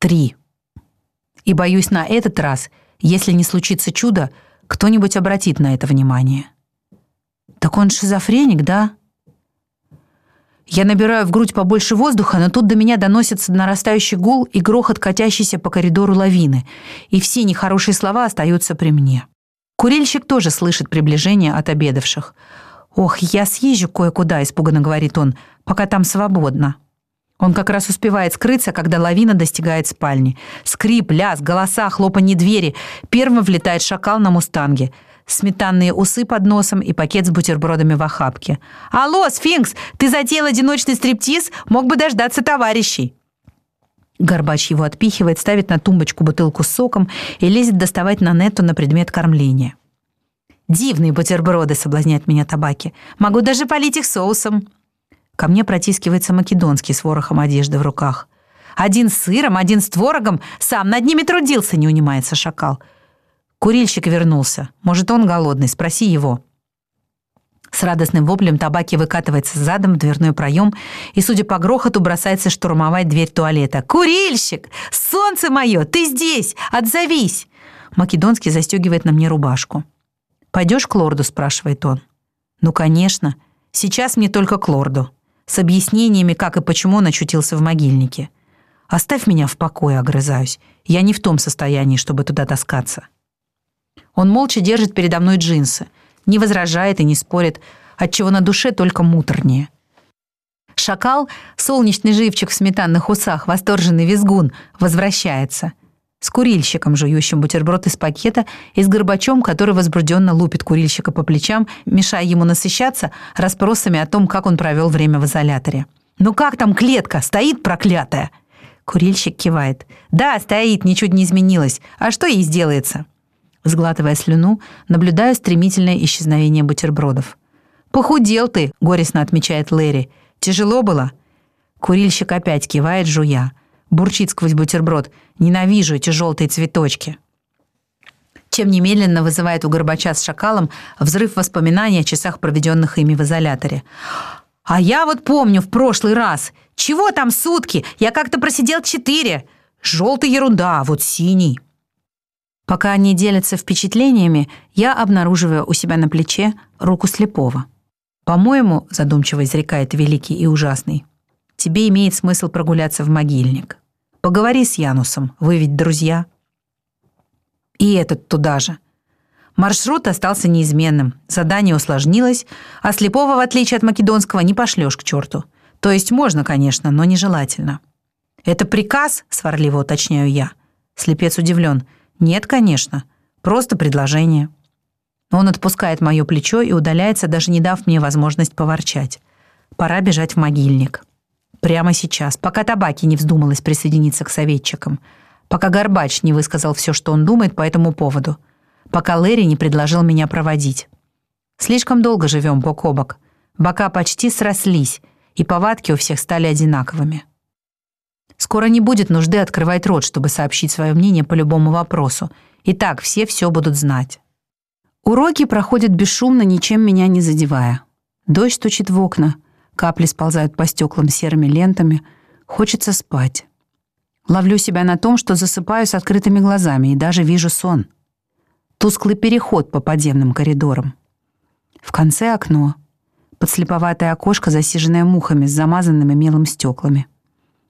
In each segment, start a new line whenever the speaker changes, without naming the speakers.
Три. И боюсь, на этот раз, если не случится чудо, кто-нибудь обратит на это внимание. Так он шизофреник, да? Я набираю в грудь побольше воздуха, но тут до меня доносится нарастающий гул и грохот, катящийся по коридору лавины, и все нехорошие слова остаются при мне. Курильщик тоже слышит приближение от обедавших. «Ох, я съезжу кое-куда», — испуганно говорит он, — «пока там свободно». Он как раз успевает скрыться, когда лавина достигает спальни. Скрип, ляз, голоса, хлопанье двери. Первым влетает шакал на мустанге — сметанные усы под носом и пакет с бутербродами в охапке. «Алло, сфинкс, ты затеял одиночный стриптиз? Мог бы дождаться товарищей!» Горбач его отпихивает, ставит на тумбочку бутылку с соком и лезет доставать на нету на предмет кормления. «Дивные бутерброды!» — соблазняет меня табаки. «Могу даже полить их соусом!» Ко мне протискивается македонский с ворохом одежды в руках. «Один с сыром, один с творогом, сам над ними трудился!» — не унимается шакал. Курильщик вернулся. Может, он голодный, спроси его. С радостным воплем табаки выкатывается задом в дверной проем и, судя по грохоту, бросается штурмовать дверь туалета. «Курильщик! Солнце мое! Ты здесь! Отзовись!» Македонский застегивает на мне рубашку. «Пойдешь к лорду?» – спрашивает он. «Ну, конечно. Сейчас мне только к лорду. С объяснениями, как и почему он очутился в могильнике. Оставь меня в покое», – огрызаюсь. «Я не в том состоянии, чтобы туда таскаться». Он молча держит передо мной джинсы, не возражает и не спорит, отчего на душе только муторнее. Шакал, солнечный живчик в сметанных усах, восторженный визгун, возвращается. С курильщиком, жующим бутерброд из пакета, и с горбачом, который возбужденно лупит курильщика по плечам, мешая ему насыщаться расспросами о том, как он провел время в изоляторе. «Ну как там клетка? Стоит проклятая?» Курильщик кивает. «Да, стоит, ничуть не изменилось. А что ей сделается?» Сглатывая слюну, наблюдаю стремительное исчезновение бутербродов. «Похудел ты», — горестно отмечает Лэри. «Тяжело было?» Курильщик опять кивает, жуя. Бурчит сквозь бутерброд. «Ненавижу эти желтые цветочки». Чем немедленно вызывает у Горбача с шакалом взрыв воспоминаний о часах, проведенных ими в изоляторе. «А я вот помню в прошлый раз. Чего там сутки? Я как-то просидел четыре. Желтый ерунда, а вот синий». Пока они делятся впечатлениями, я обнаруживаю у себя на плече руку слепого. «По-моему, — задумчиво изрекает великий и ужасный, — тебе имеет смысл прогуляться в могильник. Поговори с Янусом, вы ведь друзья». И этот туда же. Маршрут остался неизменным, задание усложнилось, а слепого, в отличие от македонского, не пошлешь к черту. То есть можно, конечно, но нежелательно. «Это приказ?» — сварливо уточняю я. Слепец удивлен — «Нет, конечно. Просто предложение». Он отпускает мое плечо и удаляется, даже не дав мне возможность поворчать. Пора бежать в могильник. Прямо сейчас, пока табаки не вздумалась присоединиться к советчикам, пока Горбач не высказал все, что он думает по этому поводу, пока Лэри не предложил меня проводить. Слишком долго живем бок о бок. Бока почти срослись, и повадки у всех стали одинаковыми. Скоро не будет нужды открывать рот, чтобы сообщить свое мнение по любому вопросу. И так все все будут знать. Уроки проходят бесшумно, ничем меня не задевая. Дождь стучит в окна, капли сползают по стеклам серыми лентами. Хочется спать. Ловлю себя на том, что засыпаю с открытыми глазами и даже вижу сон. Тусклый переход по подземным коридорам. В конце окно. Подслеповатое окошко, засиженное мухами с замазанными мелом стеклами.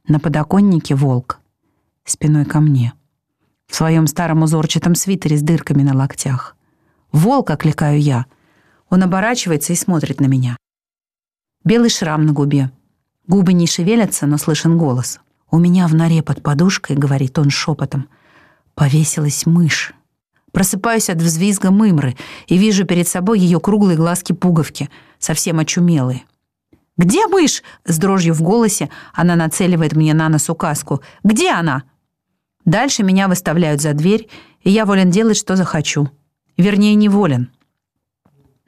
На подоконнике волк, спиной ко мне. В своем старом узорчатом свитере с дырками на локтях. «Волк!» — окликаю я. Он оборачивается и смотрит на меня. Белый шрам на губе. Губы не шевелятся, но слышен голос. «У меня в норе под подушкой», — говорит он шепотом, — «повесилась мышь». Просыпаюсь от взвизга мымры и вижу перед собой ее круглые глазки-пуговки, совсем очумелые. «Где мышь?» — с дрожью в голосе она нацеливает мне на нос указку. «Где она?» Дальше меня выставляют за дверь, и я волен делать, что захочу. Вернее, не волен.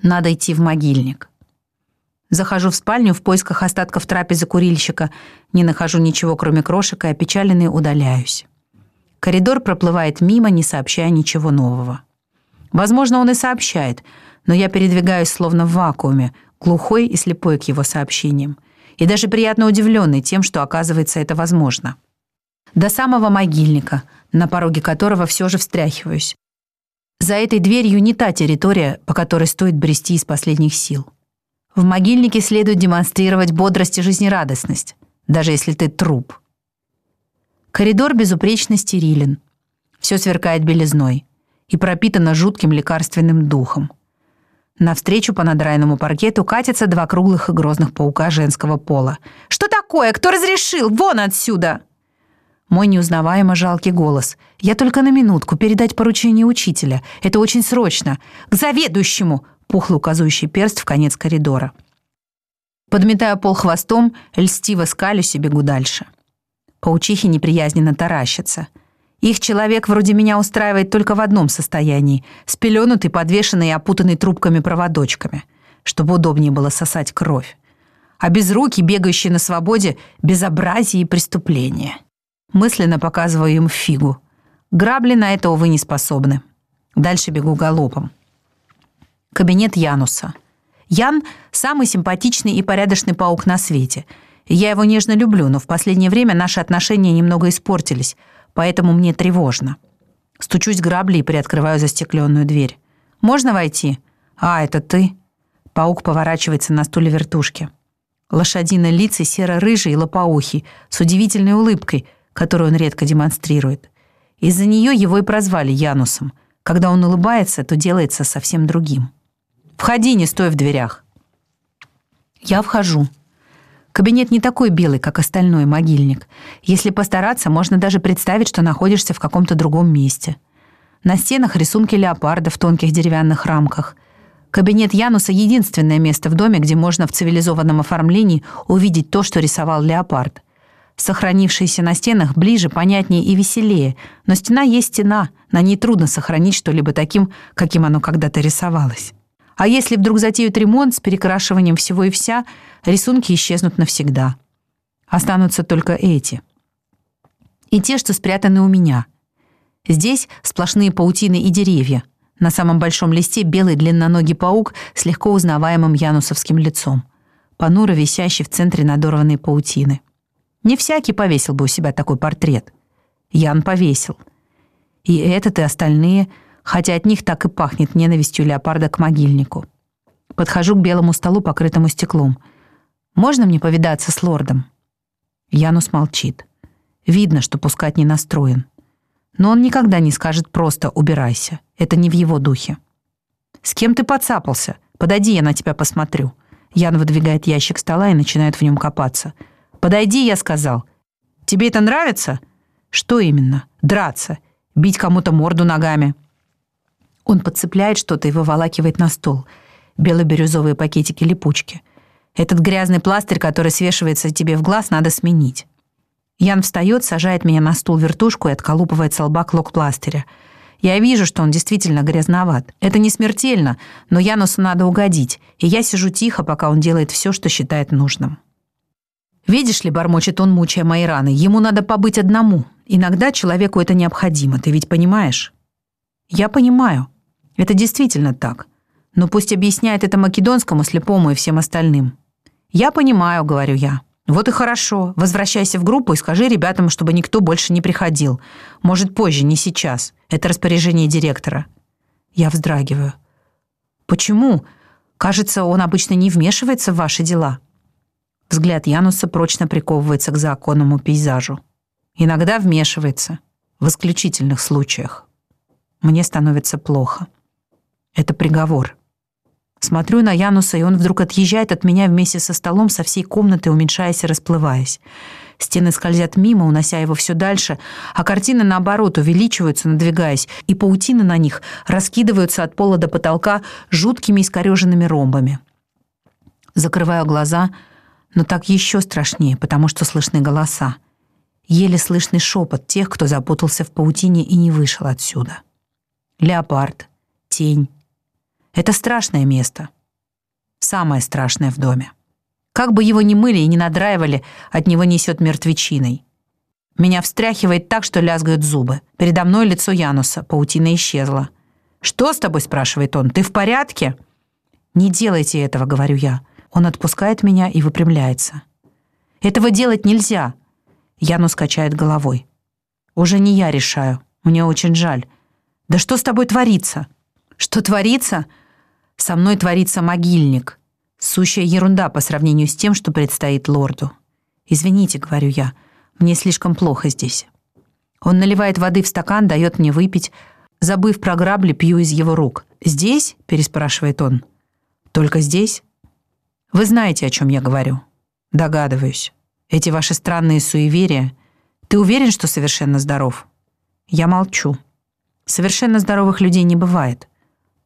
Надо идти в могильник. Захожу в спальню в поисках остатков трапезы курильщика. Не нахожу ничего, кроме крошек, и опечаленный удаляюсь. Коридор проплывает мимо, не сообщая ничего нового. Возможно, он и сообщает, но я передвигаюсь словно в вакууме, глухой и слепой к его сообщениям, и даже приятно удивленный тем, что, оказывается, это возможно. До самого могильника, на пороге которого все же встряхиваюсь. За этой дверью не та территория, по которой стоит брести из последних сил. В могильнике следует демонстрировать бодрость и жизнерадостность, даже если ты труп. Коридор безупречно стерилен. Все сверкает белизной и пропитано жутким лекарственным духом. Навстречу по надраенному паркету катятся два круглых и грозных паука женского пола. «Что такое? Кто разрешил? Вон отсюда!» Мой неузнаваемо жалкий голос. «Я только на минутку передать поручение учителя. Это очень срочно. К заведующему!» Пухлый указывающий перст в конец коридора. Подметая пол хвостом, льстиво скалюсь и бегу дальше. Паучихи неприязненно таращатся. Их человек вроде меня устраивает только в одном состоянии — спеленутый, подвешенный и опутанный трубками-проводочками, чтобы удобнее было сосать кровь. А без руки, бегающие на свободе, безобразие и преступление. Мысленно показываю им фигу. Грабли на это, увы, не способны. Дальше бегу галопом. Кабинет Януса. Ян — самый симпатичный и порядочный паук на свете. Я его нежно люблю, но в последнее время наши отношения немного испортились, поэтому мне тревожно. Стучусь грабли и приоткрываю застекленную дверь. «Можно войти?» «А, это ты?» Паук поворачивается на стуле вертушки. Лошадиный лица серо-рыжий и лопоухий, с удивительной улыбкой — которую он редко демонстрирует. Из-за нее его и прозвали Янусом. Когда он улыбается, то делается совсем другим. «Входи, не стой в дверях». Я вхожу. Кабинет не такой белый, как остальной могильник. Если постараться, можно даже представить, что находишься в каком-то другом месте. На стенах рисунки леопарда в тонких деревянных рамках. Кабинет Януса — единственное место в доме, где можно в цивилизованном оформлении увидеть то, что рисовал леопард — сохранившиеся на стенах, ближе, понятнее и веселее. Но стена есть стена, на ней трудно сохранить что-либо таким, каким оно когда-то рисовалось. А если вдруг затеют ремонт с перекрашиванием всего и вся, рисунки исчезнут навсегда. Останутся только эти. И те, что спрятаны у меня. Здесь сплошные паутины и деревья. На самом большом листе белый длинноногий паук с легко узнаваемым янусовским лицом. Понуро висящий в центре надорванной паутины. Не всякий повесил бы у себя такой портрет. Ян повесил. И этот, и остальные, хотя от них так и пахнет ненавистью леопарда к могильнику. Подхожу к белому столу, покрытому стеклом. «Можно мне повидаться с лордом?» Янус молчит. Видно, что пускать не настроен. Но он никогда не скажет просто «убирайся». Это не в его духе. «С кем ты подцапался? Подойди, я на тебя посмотрю». Ян выдвигает ящик стола и начинает в нем копаться – «Подойди», я сказал. «Тебе это нравится?» «Что именно?» «Драться. Бить кому-то морду ногами». Он подцепляет что-то и выволакивает на стол. Бело-бирюзовые пакетики липучки. Этот грязный пластырь, который свешивается тебе в глаз, надо сменить. Ян встает, сажает меня на стул вертушку и отколупывает с лба клок пластыря. Я вижу, что он действительно грязноват. Это не смертельно, но Янусу надо угодить, и я сижу тихо, пока он делает все, что считает нужным. «Видишь ли, — бормочет он, мучая мои раны, — ему надо побыть одному. Иногда человеку это необходимо, ты ведь понимаешь?» «Я понимаю. Это действительно так. Но пусть объясняет это македонскому, слепому и всем остальным». «Я понимаю», — говорю я. «Вот и хорошо. Возвращайся в группу и скажи ребятам, чтобы никто больше не приходил. Может, позже, не сейчас. Это распоряжение директора». Я вздрагиваю. «Почему? Кажется, он обычно не вмешивается в ваши дела». Взгляд Януса прочно приковывается к законному пейзажу. Иногда вмешивается, в исключительных случаях. Мне становится плохо. Приговор. Смотрю на Януса, и он вдруг отъезжает от меня вместе со столом со всей комнаты, уменьшаясь и расплываясь. Стены скользят мимо, унося его все дальше, а картины, наоборот, увеличиваются, надвигаясь, и паутины на них раскидываются от пола до потолка жуткими искореженными ромбами. Закрываю глаза — но так еще страшнее, потому что слышны голоса. Еле слышный шепот тех, кто запутался в паутине и не вышел отсюда. Леопард, тень. Это страшное место. Самое страшное в доме. Как бы его ни мыли и ни надраивали, от него несет мертвечиной. Меня встряхивает так, что лязгают зубы. Передо мной лицо Януса, паутина исчезла. «Что с тобой?» – спрашивает он. «Ты в порядке?» «Не делайте этого», – говорю я. Он отпускает меня и выпрямляется. «Этого делать нельзя!» Янус качает головой. Уже не я решаю. Мне очень жаль. Да что с тобой творится? Что творится? Со мной творится могильник. Сущая ерунда по сравнению с тем, что предстоит лорду. «Извините», — говорю я, — «мне слишком плохо здесь». Он наливает воды в стакан, дает мне выпить. Забыв про грабли, пью из его рук. «Здесь?» — переспрашивает он. «Только здесь?» «Вы знаете, о чем я говорю?» «Догадываюсь. Эти ваши странные суеверия. Ты уверен, что совершенно здоров?» Я молчу. Совершенно здоровых людей не бывает.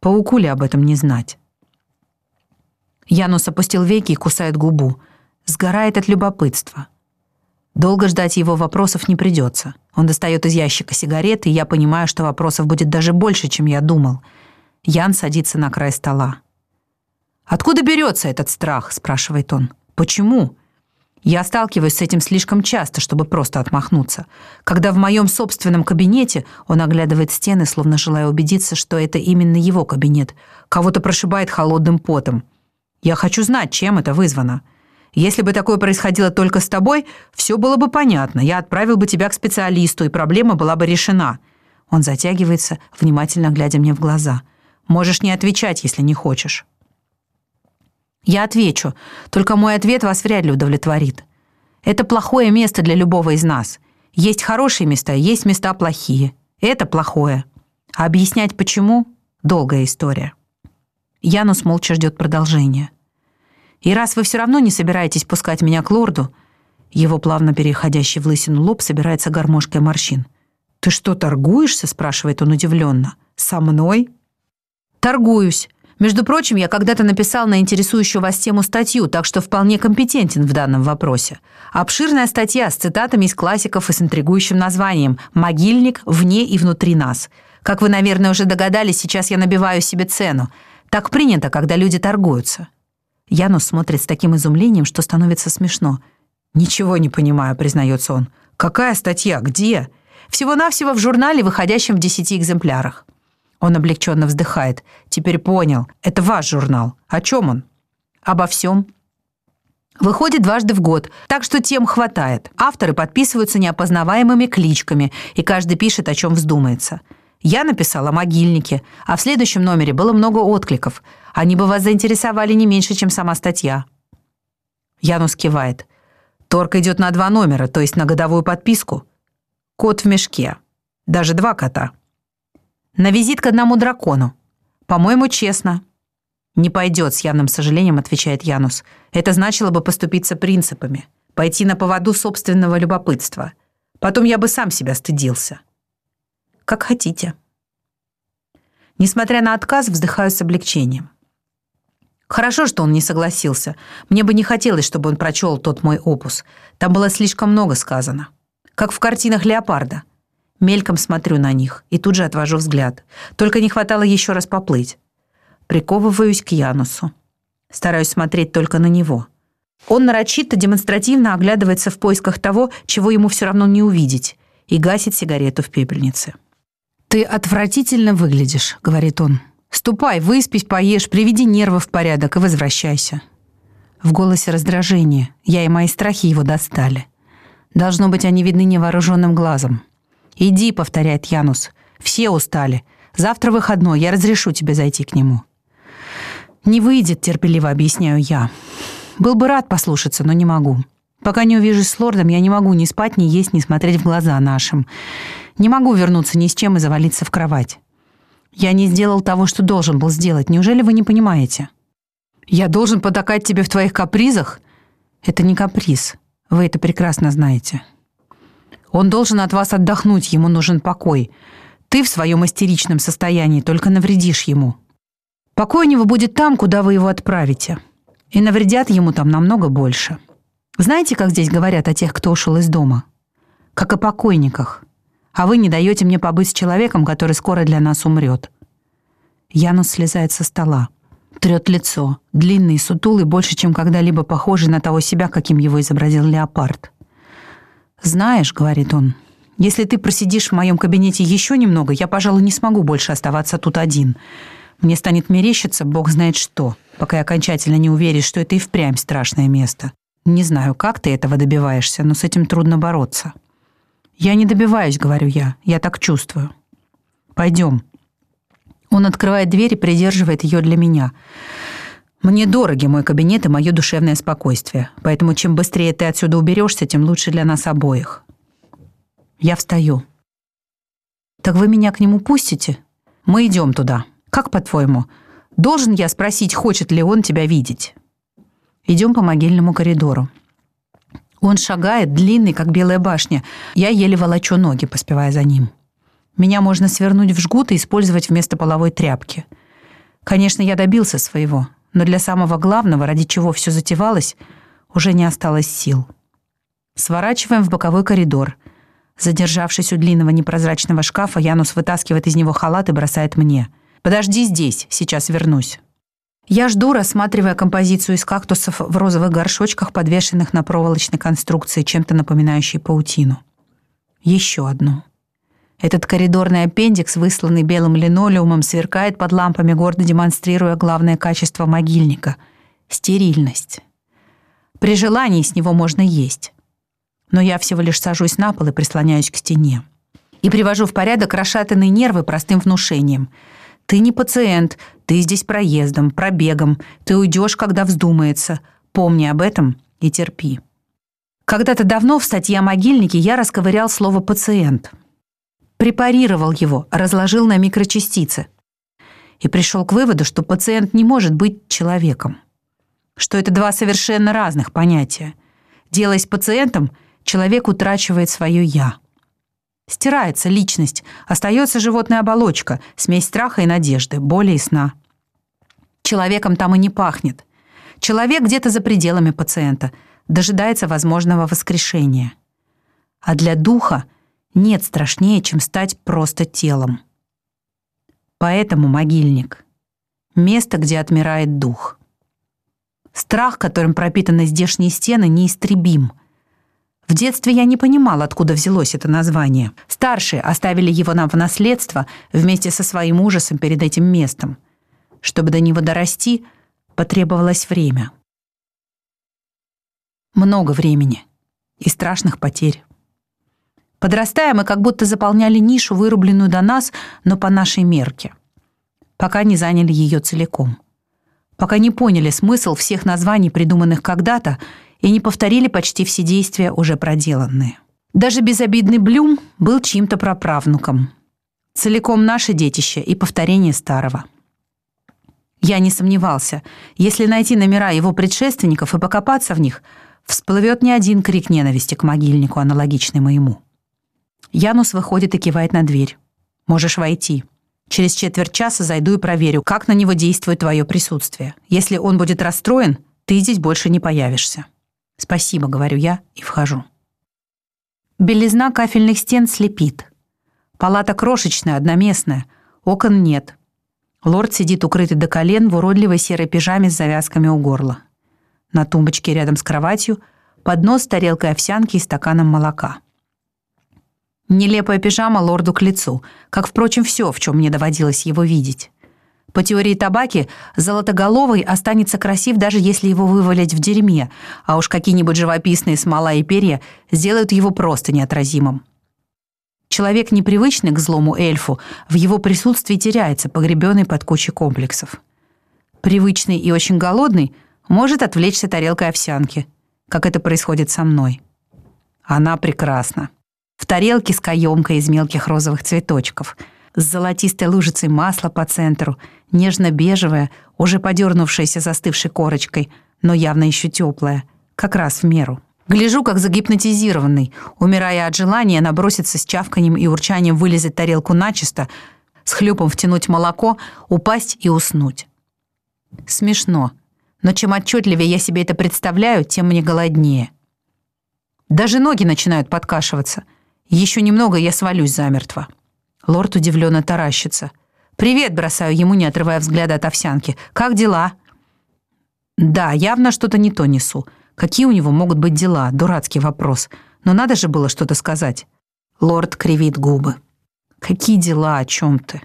Пауку ли об этом не знать? Янус опустил веки и кусает губу. Сгорает от любопытства. Долго ждать его вопросов не придется. Он достает из ящика сигареты, и я понимаю, что вопросов будет даже больше, чем я думал. Ян садится на край стола. «Откуда берется этот страх?» – спрашивает он. «Почему?» Я сталкиваюсь с этим слишком часто, чтобы просто отмахнуться. Когда в моем собственном кабинете он оглядывает стены, словно желая убедиться, что это именно его кабинет, кого-то прошибает холодным потом. Я хочу знать, чем это вызвано. Если бы такое происходило только с тобой, все было бы понятно. Я отправил бы тебя к специалисту, и проблема была бы решена. Он затягивается, внимательно глядя мне в глаза. Можешь не отвечать, если не хочешь. Я отвечу, только мой ответ вас вряд ли удовлетворит. Это плохое место для любого из нас. Есть хорошие места, есть места плохие. Это плохое. А объяснять почему – долгая история. Янус молча ждет продолжения. И раз вы все равно не собираетесь пускать меня к лорду, его плавно переходящий в лысину лоб собирается гармошкой морщин. «Ты что, торгуешься?» – спрашивает он удивленно. «Со мной?» «Торгуюсь. Между прочим, я когда-то написал на интересующую вас тему статью, так что вполне компетентен в данном вопросе. Обширная статья с цитатами из классиков и с интригующим названием «Могильник вне и внутри нас». Как вы, наверное, уже догадались, сейчас я набиваю себе цену. Так принято, когда люди торгуются. Янус смотрит с таким изумлением, что становится смешно. «Ничего не понимаю», — признается он. «Какая статья? Где?» «Всего-навсего в журнале, выходящем в десяти экземплярах». Он облегченно вздыхает. «Теперь понял. Это ваш журнал. О чем он?» «Обо всем». Выходит дважды в год, так что тем хватает. Авторы подписываются неопознаваемыми кличками, и каждый пишет, о чем вздумается. Я написала о могильнике, а в следующем номере было много откликов. Они бы вас заинтересовали не меньше, чем сама статья. Янус кивает. Торг идет на два номера, то есть на годовую подписку. Кот в мешке. Даже два кота. На визит к одному дракону. По-моему, честно. Не пойдет, с явным сожалением отвечает Янус. Это значило бы поступиться принципами, пойти на поводу собственного любопытства. Потом я бы сам себя стыдился. Как хотите. Несмотря на отказ, вздыхаю с облегчением. Хорошо, что он не согласился. Мне бы не хотелось, чтобы он прочел тот мой опус. Там было слишком много сказано. Как в картинах Леопарда — Мельком смотрю на них и тут же отвожу взгляд. Только не хватало еще раз поплыть. Приковываюсь к Янусу. Стараюсь смотреть только на него. Он нарочито, демонстративно оглядывается в поисках того, чего ему все равно не увидеть, и гасит сигарету в пепельнице. «Ты отвратительно выглядишь», — говорит он. «Ступай, выспись, поешь, приведи нервы в порядок и возвращайся». В голосе раздражение. Я и мои страхи его достали. Должно быть, они видны невооруженным глазом. «Иди», — повторяет Янус. «Все устали. Завтра выходной, я разрешу тебе зайти к нему». «Не выйдет», — терпеливо объясняю я. «Был бы рад послушаться, но не могу. Пока не увижусь с лордом, я не могу ни спать, ни есть, ни смотреть в глаза нашим. Не могу вернуться ни с чем и завалиться в кровать. Я не сделал того, что должен был сделать. Неужели вы не понимаете? Я должен потакать тебе в твоих капризах? Это не каприз. Вы это прекрасно знаете. Он должен от вас отдохнуть, ему нужен покой. Ты в своем истеричном состоянии только навредишь ему. Покой у него будет там, куда вы его отправите. И навредят ему там намного больше. Знаете, как здесь говорят о тех, кто ушел из дома? Как о покойниках. А вы не даете мне побыть с человеком, который скоро для нас умрет. Янус слезает со стола. Трет лицо. Длинный, сутулый, больше, чем когда-либо похожий на того себя, каким его изобразил леопард. «Знаешь», — говорит он, — «если ты просидишь в моем кабинете еще немного, я, пожалуй, не смогу больше оставаться тут один. Мне станет мерещиться бог знает что, пока я окончательно не уверюсь, что это и впрямь страшное место. Не знаю, как ты этого добиваешься, но с этим трудно бороться». «Я не добиваюсь», — говорю я. «Я так чувствую». «Пойдем». Он открывает дверь и придерживает ее для меня. Мне дороги мой кабинет и мое душевное спокойствие, поэтому чем быстрее ты отсюда уберешься, тем лучше для нас обоих. Я встаю. Так вы меня к нему пустите? Мы идем туда. Как по-твоему? Должен я спросить, хочет ли он тебя видеть? Идем по могильному коридору. Он шагает, длинный, как белая башня. Я еле волочу ноги, поспевая за ним. Меня можно свернуть в жгут и использовать вместо половой тряпки. Конечно, я добился своего, но для самого главного, ради чего все затевалось, уже не осталось сил. Сворачиваем в боковой коридор. Задержавшись у длинного непрозрачного шкафа, Янус вытаскивает из него халат и бросает мне. «Подожди здесь, сейчас вернусь». Я жду, рассматривая композицию из кактусов в розовых горшочках, подвешенных на проволочной конструкции, чем-то напоминающей паутину. Еще одну. Этот коридорный аппендикс, высланный белым линолеумом, сверкает под лампами, гордо демонстрируя главное качество могильника — стерильность. При желании с него можно есть. Но я всего лишь сажусь на пол и прислоняюсь к стене. И привожу в порядок расшатанные нервы простым внушением. Ты не пациент, ты здесь проездом, пробегом, ты уйдешь, когда вздумается. Помни об этом и терпи. Когда-то давно в статье о могильнике я расковырял слово «пациент» препарировал его, разложил на микрочастицы. И пришел к выводу, что пациент не может быть человеком. Что это два совершенно разных понятия. Делаясь пациентом, человек утрачивает свое «я». Стирается личность, остается животная оболочка, смесь страха и надежды, боли и сна. Человеком там и не пахнет. Человек где-то за пределами пациента, дожидается возможного воскрешения. А для духа — нет страшнее, чем стать просто телом. Поэтому могильник — место, где отмирает дух. Страх, которым пропитаны здешние стены, неистребим. В детстве я не понимал, откуда взялось это название. Старшие оставили его нам в наследство вместе со своим ужасом перед этим местом. Чтобы до него дорасти, потребовалось время. Много времени и страшных потерь. Подрастая, мы как будто заполняли нишу, вырубленную до нас, но по нашей мерке. Пока не заняли ее целиком. Пока не поняли смысл всех названий, придуманных когда-то, и не повторили почти все действия, уже проделанные. Даже безобидный Блюм был чьим-то праправнуком. Целиком наше детище и повторение старого. Я не сомневался, если найти номера его предшественников и покопаться в них, всплывет не один крик ненависти к могильнику, аналогичный моему. Янус выходит и кивает на дверь. «Можешь войти. Через четверть часа зайду и проверю, как на него действует твое присутствие. Если он будет расстроен, ты здесь больше не появишься». «Спасибо», — говорю я и вхожу. Белизна кафельных стен слепит. Палата крошечная, одноместная. Окон нет. Лорд сидит укрытый до колен в уродливой серой пижаме с завязками у горла. На тумбочке рядом с кроватью поднос с тарелкой овсянки и стаканом молока. Нелепая пижама лорду к лицу, как, впрочем, все, в чем мне доводилось его видеть. По теории табаки, золотоголовый останется красив, даже если его вывалить в дерьме, а уж какие-нибудь живописные смола и перья сделают его просто неотразимым. Человек, непривычный к злому эльфу, в его присутствии теряется, погребенный под кучей комплексов. Привычный и очень голодный может отвлечься тарелкой овсянки, как это происходит со мной. Она прекрасна в тарелке с каемкой из мелких розовых цветочков, с золотистой лужицей масла по центру, нежно-бежевая, уже подернувшаяся застывшей корочкой, но явно еще теплая, как раз в меру. Гляжу, как загипнотизированный, умирая от желания наброситься с чавканием и урчанием вылезать тарелку начисто, с хлюпом втянуть молоко, упасть и уснуть. Смешно, но чем отчетливее я себе это представляю, тем мне голоднее. Даже ноги начинают подкашиваться — еще немного, я свалюсь замертво. Лорд удивленно таращится. «Привет!» — бросаю ему, не отрывая взгляда от овсянки. «Как дела?» «Да, явно что-то не то несу. Какие у него могут быть дела?» Дурацкий вопрос. Но надо же было что-то сказать. Лорд кривит губы. «Какие дела? О чем ты?»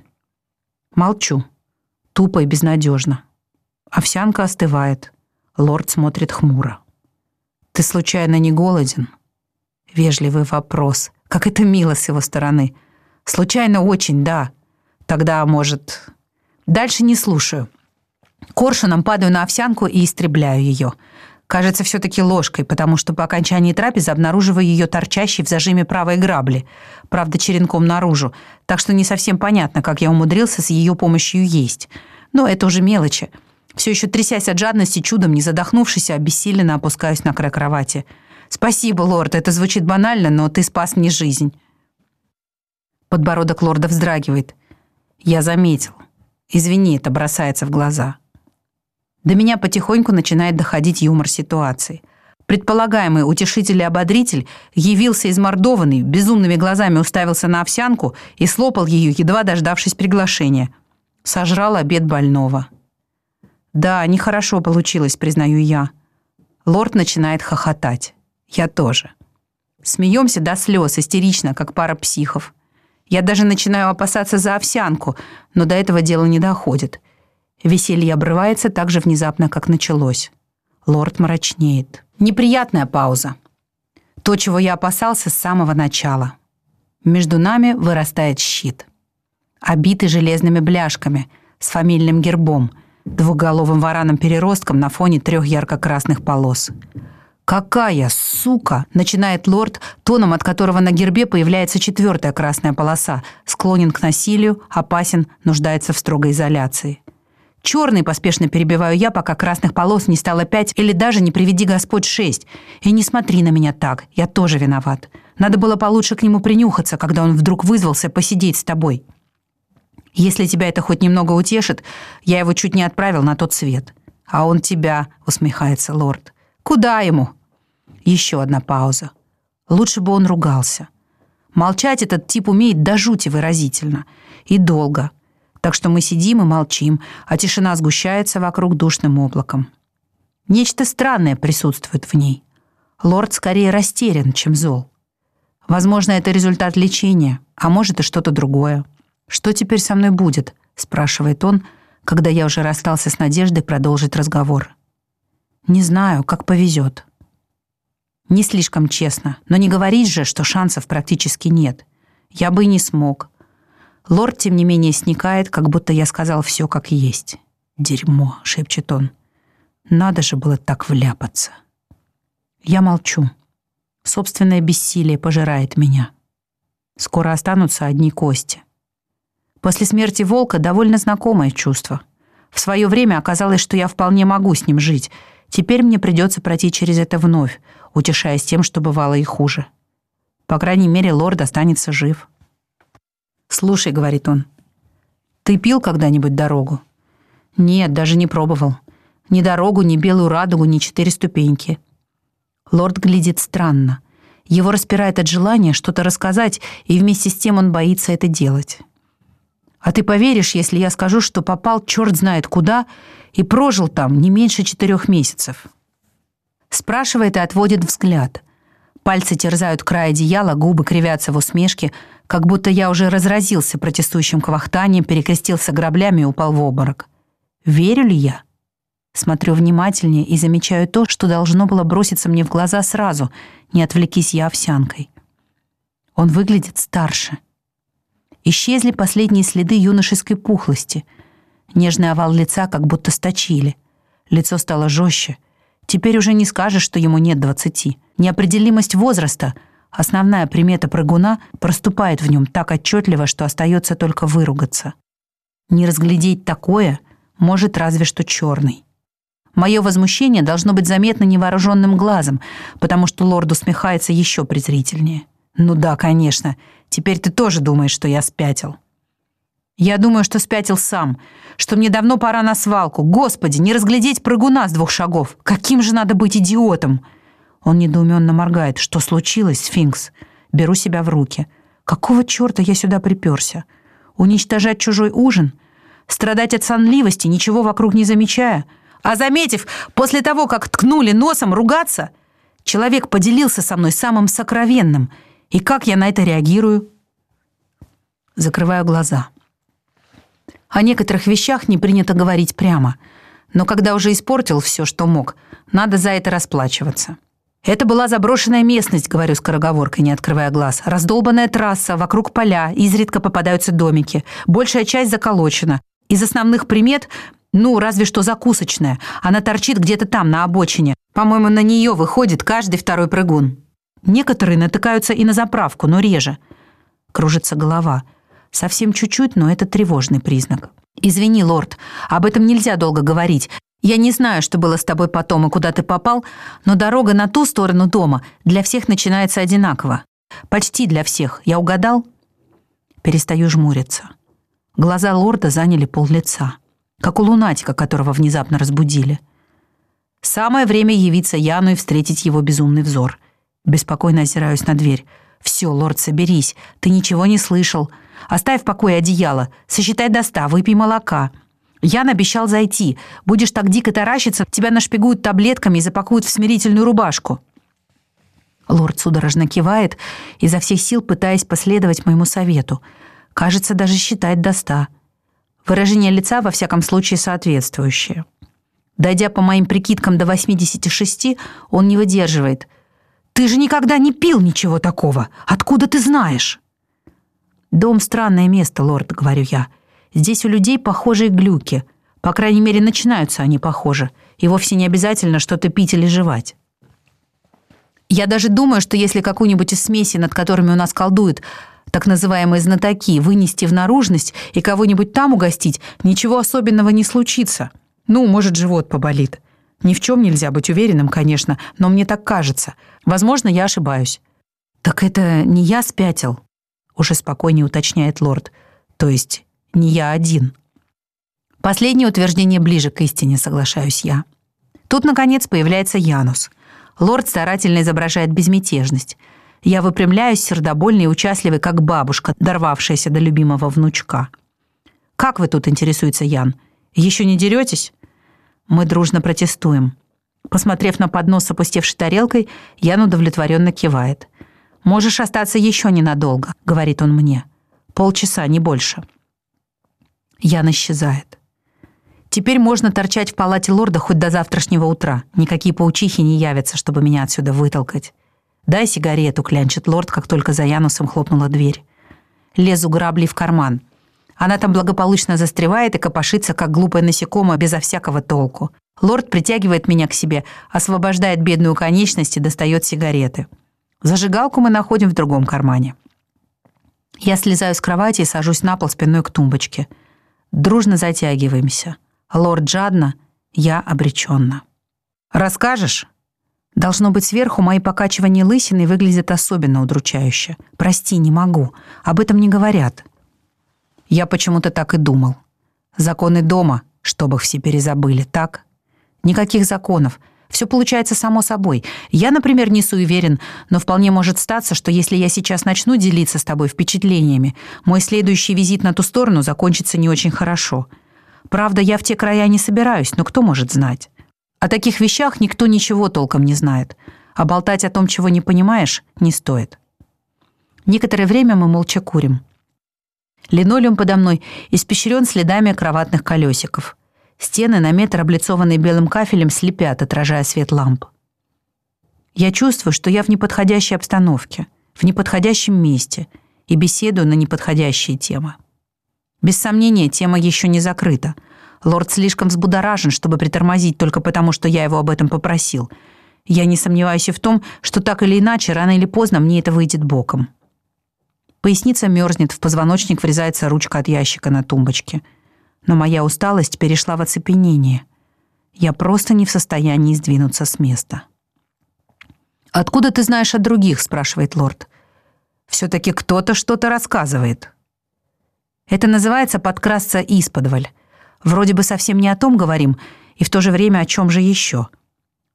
Молчу. Тупо и безнадежно. Овсянка остывает. Лорд смотрит хмуро. «Ты случайно не голоден?» Вежливый вопрос Как это мило с его стороны. Случайно очень, да. Тогда, может... Дальше не слушаю. Коршуном падаю на овсянку и истребляю ее. Кажется, все-таки ложкой, потому что по окончании трапезы обнаруживаю ее торчащей в зажиме правой грабли, правда, черенком наружу, так что не совсем понятно, как я умудрился с ее помощью есть. Но это уже мелочи. Все еще трясясь от жадности, чудом не задохнувшись, обессиленно опускаюсь на край кровати. «Спасибо, лорд, это звучит банально, но ты спас мне жизнь». Подбородок лорда вздрагивает. «Я заметил. Извини, это бросается в глаза». До меня потихоньку начинает доходить юмор ситуации. Предполагаемый утешитель и ободритель явился измордованный, безумными глазами уставился на овсянку и слопал ее, едва дождавшись приглашения. Сожрал обед больного. «Да, нехорошо получилось, признаю я». Лорд начинает хохотать. Я тоже. Смеемся до слез, истерично, как пара психов. Я даже начинаю опасаться за овсянку, но до этого дела не доходит. Веселье обрывается так же внезапно, как началось. Лорд мрачнеет. Неприятная пауза. То, чего я опасался с самого начала. Между нами вырастает щит. Обитый железными бляшками, с фамильным гербом, двухголовым вараном-переростком на фоне трех ярко-красных полос. «Какая сука!» — начинает лорд, тоном от которого на гербе появляется четвертая красная полоса, склонен к насилию, опасен, нуждается в строгой изоляции. Черный поспешно перебиваю я, пока красных полос не стало пять или даже не приведи Господь шесть. И не смотри на меня так, я тоже виноват. Надо было получше к нему принюхаться, когда он вдруг вызвался посидеть с тобой. Если тебя это хоть немного утешит, я его чуть не отправил на тот свет. А он тебя, усмехается лорд. Куда ему? Еще одна пауза. Лучше бы он ругался. Молчать этот тип умеет до жути выразительно. И долго. Так что мы сидим и молчим, а тишина сгущается вокруг душным облаком. Нечто странное присутствует в ней. Лорд скорее растерян, чем зол. Возможно, это результат лечения, а может и что-то другое. «Что теперь со мной будет?» — спрашивает он, когда я уже расстался с надеждой продолжить разговор. «Не знаю, как повезет». Не слишком честно, но не говорить же, что шансов практически нет. Я бы и не смог. Лорд, тем не менее, сникает, как будто я сказал все как есть. «Дерьмо», — шепчет он. «Надо же было так вляпаться». Я молчу. Собственное бессилие пожирает меня. Скоро останутся одни кости. После смерти волка довольно знакомое чувство. В свое время оказалось, что я вполне могу с ним жить. Теперь мне придется пройти через это вновь, утешаясь тем, что бывало и хуже. По крайней мере, лорд останется жив. «Слушай», — говорит он, — «ты пил когда-нибудь дорогу?» «Нет, даже не пробовал. Ни дорогу, ни белую радугу, ни четыре ступеньки». Лорд глядит странно. Его распирает от желания что-то рассказать, и вместе с тем он боится это делать. А ты поверишь, если я скажу, что попал черт знает куда и прожил там не меньше четырех месяцев?» Спрашивает и отводит взгляд. Пальцы терзают край одеяла, губы кривятся в усмешке, как будто я уже разразился протестующим квахтанием, перекрестился граблями и упал в обморок. Верю ли я? Смотрю внимательнее и замечаю то, что должно было броситься мне в глаза сразу, не отвлекись я овсянкой. Он выглядит старше. Исчезли последние следы юношеской пухлости. Нежный овал лица как будто сточили. Лицо стало жестче. Теперь уже не скажешь, что ему нет двадцати. Неопределимость возраста — Основная примета прыгуна проступает в нем так отчетливо, что остается только выругаться. Не разглядеть такое может разве что черный. Мое возмущение должно быть заметно невооруженным глазом, потому что лорд усмехается еще презрительнее. «Ну да, конечно. Теперь ты тоже думаешь, что я спятил». «Я думаю, что спятил сам, что мне давно пора на свалку. Господи, не разглядеть прыгуна с двух шагов. Каким же надо быть идиотом!» Он недоуменно моргает. Что случилось, сфинкс? Беру себя в руки. Какого черта я сюда приперся? Уничтожать чужой ужин? Страдать от сонливости, ничего вокруг не замечая? А заметив, после того, как ткнули носом, ругаться? Человек поделился со мной самым сокровенным. И как я на это реагирую? Закрываю глаза. О некоторых вещах не принято говорить прямо. Но когда уже испортил все, что мог, надо за это расплачиваться. Это была заброшенная местность, говорю скороговоркой, не открывая глаз. Раздолбанная трасса, вокруг поля, изредка попадаются домики. Большая часть заколочена. Из основных примет, ну, разве что закусочная. Она торчит где-то там, на обочине. По-моему, на нее выходит каждый второй прыгун. Некоторые натыкаются и на заправку, но реже. Кружится голова. Совсем чуть-чуть, но это тревожный признак. «Извини, лорд, об этом нельзя долго говорить. Я не знаю, что было с тобой потом и куда ты попал, но дорога на ту сторону дома для всех начинается одинаково. Почти для всех. Я угадал?» Перестаю жмуриться. Глаза лорда заняли пол лица, как у лунатика, которого внезапно разбудили. Самое время явиться Яну и встретить его безумный взор. Беспокойно озираюсь на дверь. «Все, лорд, соберись. Ты ничего не слышал. Оставь в покое одеяло. Сосчитай до ста, выпей молока. Ян обещал зайти. Будешь так дико таращиться, тебя нашпигуют таблетками и запакуют в смирительную рубашку». Лорд судорожно кивает, изо всех сил пытаясь последовать моему совету. Кажется, даже считает до ста. Выражение лица, во всяком случае, соответствующее. Дойдя по моим прикидкам до 86, он не выдерживает. «Ты же никогда не пил ничего такого! Откуда ты знаешь?» «Дом — странное место, лорд», — говорю я. Здесь у людей похожие глюки. По крайней мере, начинаются они похожи. И вовсе не обязательно что-то пить или жевать. Я даже думаю, что если какую-нибудь из смесей, над которыми у нас колдуют, так называемые знатоки, вынести в наружность и кого-нибудь там угостить, ничего особенного не случится. Ну, может, живот поболит. Ни в чем нельзя быть уверенным, конечно, но мне так кажется. Возможно, я ошибаюсь. «Так это не я спятил?» — уже спокойнее уточняет лорд. «То есть не я один. Последнее утверждение ближе к истине, соглашаюсь я. Тут, наконец, появляется Янус. Лорд старательно изображает безмятежность. Я выпрямляюсь, сердобольный и участливый, как бабушка, дорвавшаяся до любимого внучка. «Как вы тут?» — интересуется Ян. «Еще не деретесь?» Мы дружно протестуем. Посмотрев на поднос с опустевшей тарелкой, Ян удовлетворенно кивает. «Можешь остаться еще ненадолго», — говорит он мне. «Полчаса, не больше». Ян исчезает. Теперь можно торчать в палате лорда хоть до завтрашнего утра. Никакие паучихи не явятся, чтобы меня отсюда вытолкать. «Дай сигарету», — клянчит лорд, как только за Янусом хлопнула дверь. Лезу грабли в карман. Она там благополучно застревает и копошится, как глупое насекомое, безо всякого толку. Лорд притягивает меня к себе, освобождает бедную конечность и достает сигареты. Зажигалку мы находим в другом кармане. Я слезаю с кровати и сажусь на пол спиной к тумбочке — Дружно затягиваемся. Лорд жадно, я обреченно. «Расскажешь?» Должно быть, сверху мои покачивания лысины выглядят особенно удручающе. «Прости, не могу. Об этом не говорят». Я почему-то так и думал. Законы дома, чтобы все перезабыли, так? Никаких законов. Все получается само собой. Я, например, не суеверен, но вполне может статься, что если я сейчас начну делиться с тобой впечатлениями, мой следующий визит на ту сторону закончится не очень хорошо. Правда, я в те края не собираюсь, но кто может знать? О таких вещах никто ничего толком не знает, а болтать о том, чего не понимаешь, не стоит. Некоторое время мы молча курим. Линолеум подо мной испещрен следами кроватных колесиков. Стены на метр, облицованные белым кафелем, слепят, отражая свет ламп. Я чувствую, что я в неподходящей обстановке, в неподходящем месте и беседую на неподходящие темы. Без сомнения, тема еще не закрыта. Лорд слишком взбудоражен, чтобы притормозить только потому, что я его об этом попросил. Я не сомневаюсь и в том, что так или иначе, рано или поздно мне это выйдет боком. Поясница мерзнет, в позвоночник врезается ручка от ящика на тумбочке — но моя усталость перешла в оцепенение. Я просто не в состоянии сдвинуться с места. «Откуда ты знаешь о других?» — спрашивает лорд. «Все-таки кто-то что-то рассказывает». Это называется подкрасться исподволь. Вроде бы совсем не о том говорим, и в то же время о чем же еще.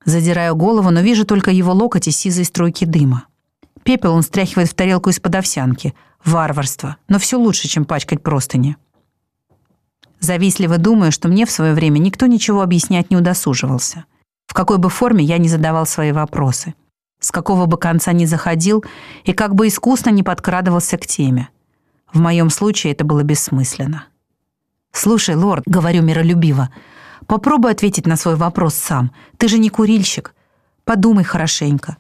Задираю голову, но вижу только его локоть и сизой струйки дыма. Пепел он стряхивает в тарелку из-под овсянки. Варварство, но все лучше, чем пачкать простыни. Завистливо думаю, что мне в свое время никто ничего объяснять не удосуживался. В какой бы форме я не задавал свои вопросы. С какого бы конца ни заходил и как бы искусно не подкрадывался к теме. В моем случае это было бессмысленно. «Слушай, лорд», — говорю миролюбиво, — «попробуй ответить на свой вопрос сам. Ты же не курильщик. Подумай хорошенько.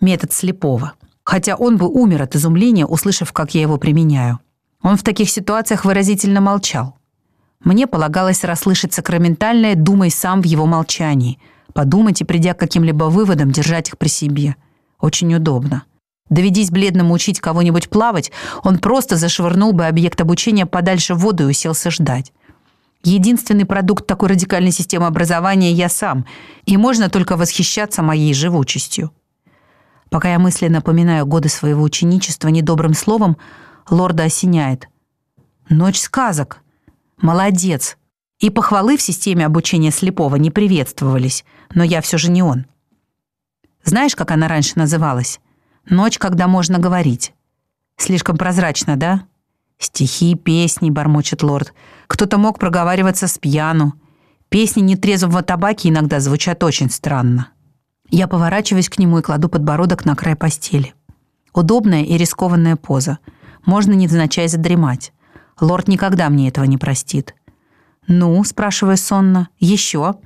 Метод слепого. Хотя он бы умер от изумления, услышав, как я его применяю. Он в таких ситуациях выразительно молчал. Мне полагалось расслышать сакраментальное «думай сам» в его молчании, подумать и, придя к каким-либо выводам, держать их при себе. Очень удобно. Доведись бледному учить кого-нибудь плавать, он просто зашвырнул бы объект обучения подальше в воду и уселся ждать. Единственный продукт такой радикальной системы образования я сам, и можно только восхищаться моей живучестью. Пока я мысленно поминаю годы своего ученичества недобрым словом, лорда осеняет. «Ночь сказок. Молодец!» И похвалы в системе обучения слепого не приветствовались, но я все же не он. Знаешь, как она раньше называлась? Ночь, когда можно говорить. Слишком прозрачно, да? Стихи, песни, бормочет лорд. Кто-то мог проговариваться с пьяну. Песни нетрезвого табаки иногда звучат очень странно. Я поворачиваюсь к нему и кладу подбородок на край постели. Удобная и рискованная поза. Можно невзначай задремать. Лорд никогда мне этого не простит. «Ну?» – спрашиваю сонно. «Еще?»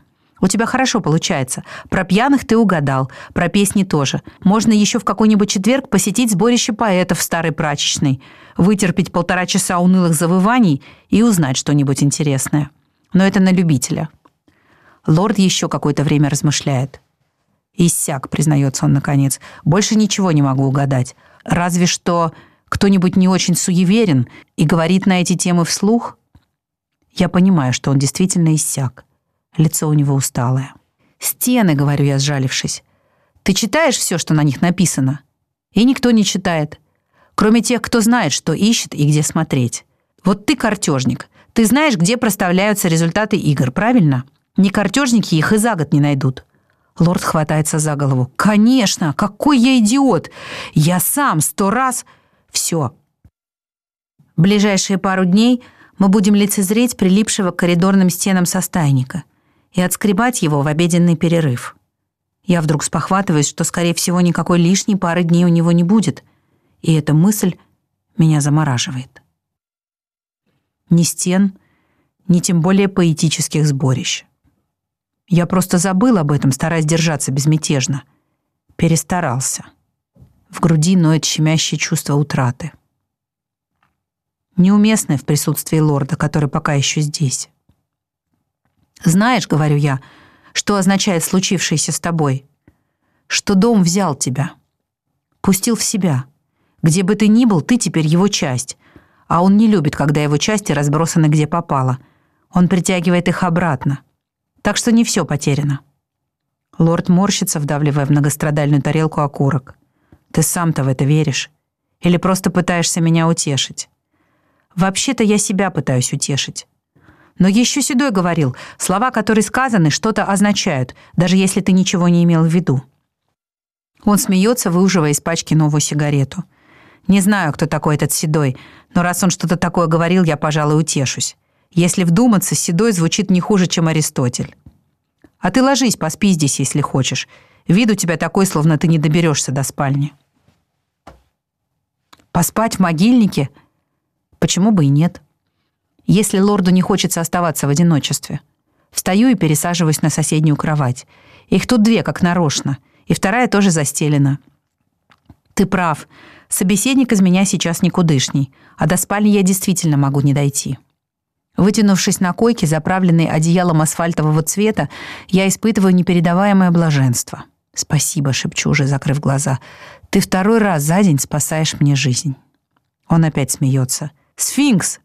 У тебя хорошо получается. Про пьяных ты угадал, про песни тоже. Можно еще в какой-нибудь четверг посетить сборище поэтов в старой прачечной, вытерпеть полтора часа унылых завываний и узнать что-нибудь интересное. Но это на любителя. Лорд еще какое-то время размышляет. «Иссяк», — признается он наконец. «Больше ничего не могу угадать. Разве что кто-нибудь не очень суеверен и говорит на эти темы вслух?» Я понимаю, что он действительно иссяк. Лицо у него усталое. «Стены», — говорю я, сжалившись. «Ты читаешь все, что на них написано?» И никто не читает. Кроме тех, кто знает, что ищет и где смотреть. Вот ты картежник. Ты знаешь, где проставляются результаты игр, правильно? Не картежники их и за год не найдут. Лорд хватается за голову. «Конечно! Какой я идиот! Я сам сто раз...» «Все. Ближайшие пару дней мы будем лицезреть прилипшего к коридорным стенам состайника и отскребать его в обеденный перерыв. Я вдруг спохватываюсь, что, скорее всего, никакой лишней пары дней у него не будет, и эта мысль меня замораживает. Ни стен, ни тем более поэтических сборищ. Я просто забыл об этом, стараясь держаться безмятежно. Перестарался. В груди ноет щемящее чувство утраты. Неуместное в присутствии лорда, который пока еще здесь. Знаешь, говорю я, что означает случившееся с тобой? Что дом взял тебя, пустил в себя. Где бы ты ни был, ты теперь его часть. А он не любит, когда его части разбросаны где попало. Он притягивает их обратно. Так что не все потеряно. Лорд морщится, вдавливая в многострадальную тарелку окурок. Ты сам-то в это веришь? Или просто пытаешься меня утешить? Вообще-то я себя пытаюсь утешить. Но еще Седой говорил, слова, которые сказаны, что-то означают, даже если ты ничего не имел в виду. Он смеется, выуживая из пачки новую сигарету. Не знаю, кто такой этот Седой, но раз он что-то такое говорил, я, пожалуй, утешусь. Если вдуматься, Седой звучит не хуже, чем Аристотель. А ты ложись, поспи здесь, если хочешь. Вид у тебя такой, словно ты не доберешься до спальни. Поспать в могильнике? Почему бы и нет? если лорду не хочется оставаться в одиночестве. Встаю и пересаживаюсь на соседнюю кровать. Их тут две, как нарочно, и вторая тоже застелена. Ты прав. Собеседник из меня сейчас никудышний, а до спальни я действительно могу не дойти. Вытянувшись на койке, заправленной одеялом асфальтового цвета, я испытываю непередаваемое блаженство. «Спасибо», — шепчу уже, закрыв глаза. «Ты второй раз за день спасаешь мне жизнь». Он опять смеется. «Сфинкс!»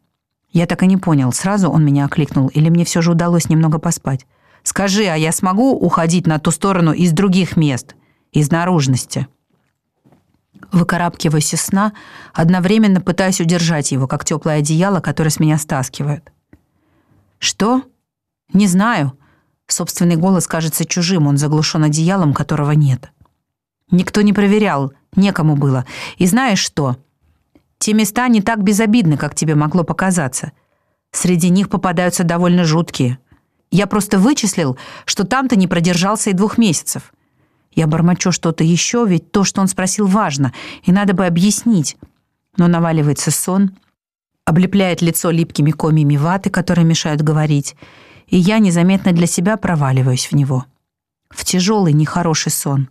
Я так и не понял, сразу он меня окликнул, или мне все же удалось немного поспать. «Скажи, а я смогу уходить на ту сторону из других мест? Из наружности?» Выкарабкиваюсь из сна, одновременно пытаясь удержать его, как теплое одеяло, которое с меня стаскивают. «Что?» «Не знаю». Собственный голос кажется чужим, он заглушен одеялом, которого нет. Никто не проверял, некому было. И знаешь что?» Те места не так безобидны, как тебе могло показаться. Среди них попадаются довольно жуткие. Я просто вычислил, что там-то не продержался и двух месяцев. Я бормочу что-то еще, ведь то, что он спросил, важно, и надо бы объяснить. Но наваливается сон, облепляет лицо липкими комьями ваты, которые мешают говорить, и я незаметно для себя проваливаюсь в него. В тяжелый, нехороший сон,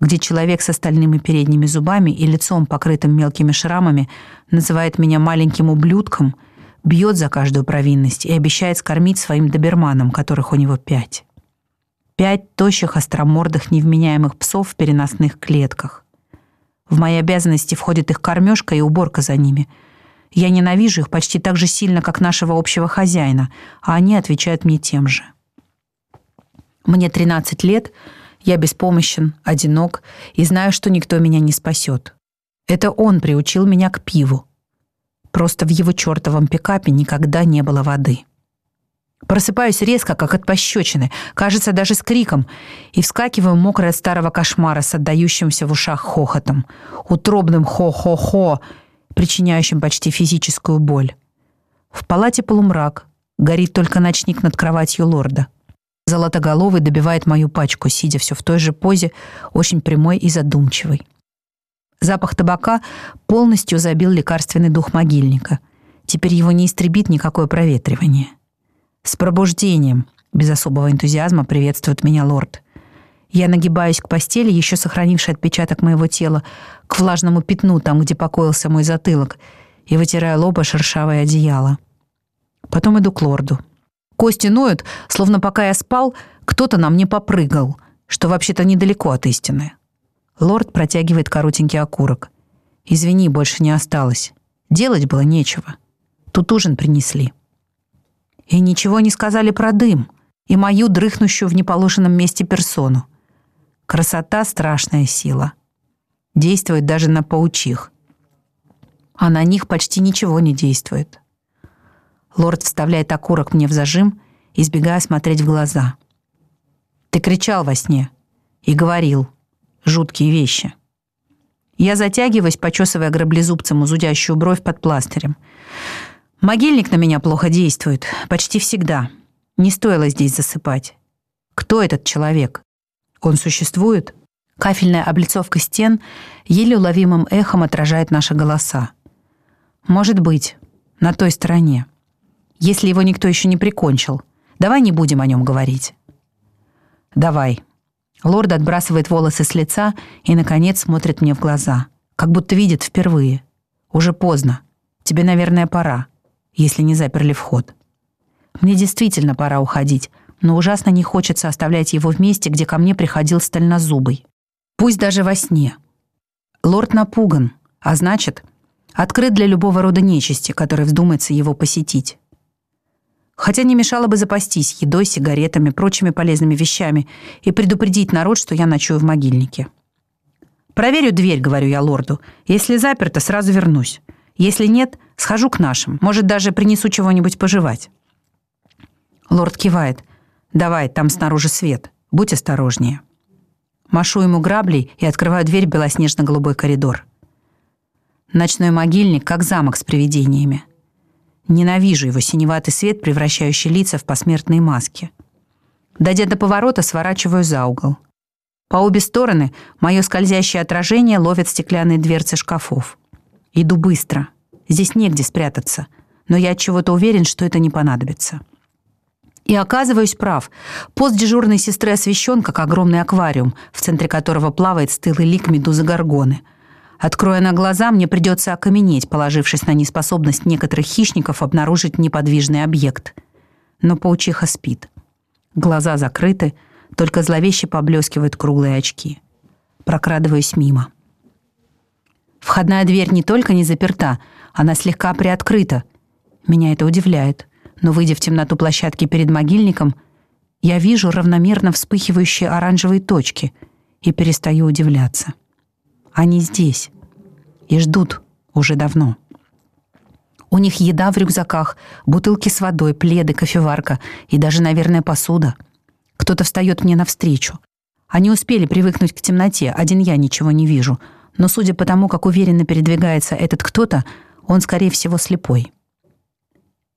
где человек с остальными передними зубами и лицом, покрытым мелкими шрамами, называет меня маленьким ублюдком, бьет за каждую провинность и обещает скормить своим доберманам, которых у него пять. Пять тощих, остромордых, невменяемых псов в переносных клетках. В мои обязанности входит их кормежка и уборка за ними. Я ненавижу их почти так же сильно, как нашего общего хозяина, а они отвечают мне тем же. Мне 13 лет, я беспомощен, одинок и знаю, что никто меня не спасет. Это он приучил меня к пиву. Просто в его чертовом пикапе никогда не было воды. Просыпаюсь резко, как от пощечины, кажется, даже с криком, и вскакиваю мокрой от старого кошмара с отдающимся в ушах хохотом, утробным хо-хо-хо, причиняющим почти физическую боль. В палате полумрак, горит только ночник над кроватью лорда. Золотоголовый добивает мою пачку, сидя все в той же позе, очень прямой и задумчивой. Запах табака полностью забил лекарственный дух могильника. Теперь его не истребит никакое проветривание. «С пробуждением!» — без особого энтузиазма приветствует меня лорд. Я нагибаюсь к постели, еще сохранившей отпечаток моего тела, к влажному пятну, там, где покоился мой затылок, и вытираю лоба шершавое одеяло. Потом иду к лорду. Кости ноют, словно пока я спал, кто-то на мне попрыгал, что вообще-то недалеко от истины. Лорд протягивает коротенький окурок. «Извини, больше не осталось. Делать было нечего. Тут ужин принесли». И ничего не сказали про дым и мою дрыхнущую в неположенном месте персону. Красота — страшная сила. Действует даже на паучих. А на них почти ничего не действует. Лорд вставляет окурок мне в зажим, избегая смотреть в глаза. «Ты кричал во сне и говорил жуткие вещи». Я затягиваюсь, почесывая граблезубцем зудящую бровь под пластырем. Могильник на меня плохо действует, почти всегда. Не стоило здесь засыпать. Кто этот человек? Он существует? Кафельная облицовка стен еле уловимым эхом отражает наши голоса. Может быть, на той стороне если его никто еще не прикончил. Давай не будем о нем говорить». «Давай». Лорд отбрасывает волосы с лица и, наконец, смотрит мне в глаза, как будто видит впервые. «Уже поздно. Тебе, наверное, пора, если не заперли вход». Мне действительно пора уходить, но ужасно не хочется оставлять его в месте, где ко мне приходил стальнозубый. Пусть даже во сне. Лорд напуган, а значит, открыт для любого рода нечисти, который вздумается его посетить. Хотя не мешало бы запастись едой, сигаретами, прочими полезными вещами и предупредить народ, что я ночую в могильнике. «Проверю дверь», — говорю я лорду. «Если заперто, сразу вернусь. Если нет, схожу к нашим. Может, даже принесу чего-нибудь пожевать». Лорд кивает. «Давай, там снаружи свет. Будь осторожнее». Машу ему граблей и открываю дверь в белоснежно-голубой коридор. Ночной могильник, как замок с привидениями. Ненавижу его синеватый свет, превращающий лица в посмертные маски. Дойдя до поворота, сворачиваю за угол. По обе стороны мое скользящее отражение ловит стеклянные дверцы шкафов. Иду быстро. Здесь негде спрятаться. Но я от чего-то уверен, что это не понадобится. И оказываюсь прав. Пост дежурной сестры освещен, как огромный аквариум, в центре которого плавает стылый лик медузы Горгоны — Откроя на глаза, мне придется окаменеть, положившись на неспособность некоторых хищников обнаружить неподвижный объект. Но паучиха спит. Глаза закрыты, только зловеще поблескивают круглые очки. Прокрадываюсь мимо. Входная дверь не только не заперта, она слегка приоткрыта. Меня это удивляет. Но, выйдя в темноту площадки перед могильником, я вижу равномерно вспыхивающие оранжевые точки и перестаю удивляться. Они здесь. И ждут уже давно. У них еда в рюкзаках, бутылки с водой, пледы, кофеварка и даже, наверное, посуда. Кто-то встает мне навстречу. Они успели привыкнуть к темноте, один я ничего не вижу. Но судя по тому, как уверенно передвигается этот кто-то, он, скорее всего, слепой.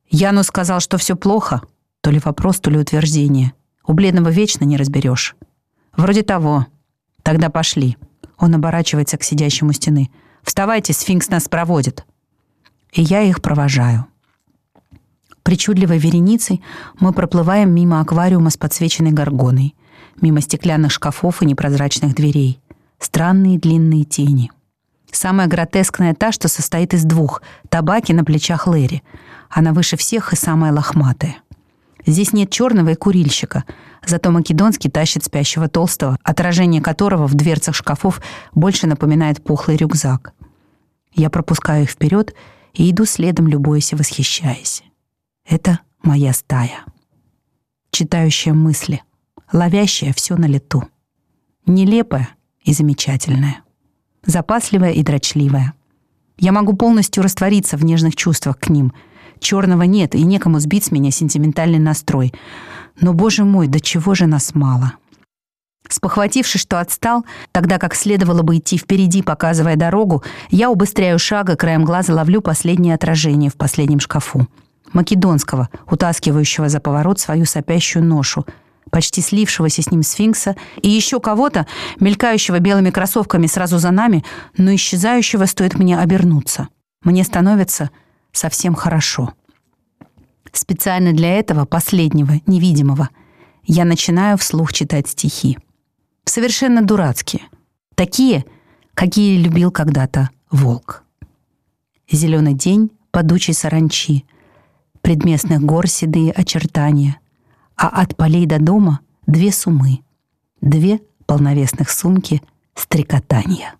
Яну сказал, что все плохо. То ли вопрос, то ли утверждение. У бледного вечно не разберешь. Вроде того. Тогда пошли. Он оборачивается к сидящему стены. «Вставайте, сфинкс нас проводит». И я их провожаю. Причудливой вереницей мы проплываем мимо аквариума с подсвеченной горгоной, мимо стеклянных шкафов и непрозрачных дверей. Странные длинные тени. Самая гротескная та, что состоит из двух — табаки на плечах Лэри. Она выше всех и самая лохматая. Здесь нет черного и курильщика, зато македонский тащит спящего толстого, отражение которого в дверцах шкафов больше напоминает пухлый рюкзак. Я пропускаю их вперед и иду следом, любуясь и восхищаясь. Это моя стая. Читающая мысли, ловящая все на лету. Нелепая и замечательная. Запасливая и дрочливая. Я могу полностью раствориться в нежных чувствах к ним — Черного нет, и некому сбить с меня сентиментальный настрой. Но, боже мой, до чего же нас мало. Спохватившись, что отстал, тогда как следовало бы идти впереди, показывая дорогу, я убыстряю шага, краем глаза ловлю последнее отражение в последнем шкафу. Македонского, утаскивающего за поворот свою сопящую ношу, почти слившегося с ним сфинкса, и еще кого-то, мелькающего белыми кроссовками сразу за нами, но исчезающего стоит мне обернуться. Мне становится совсем хорошо. Специально для этого, последнего, невидимого, я начинаю вслух читать стихи. Совершенно дурацкие. Такие, какие любил когда-то волк. Зеленый день подучей саранчи, предместных гор седые очертания, а от полей до дома две сумы, две полновесных сумки стрекотания.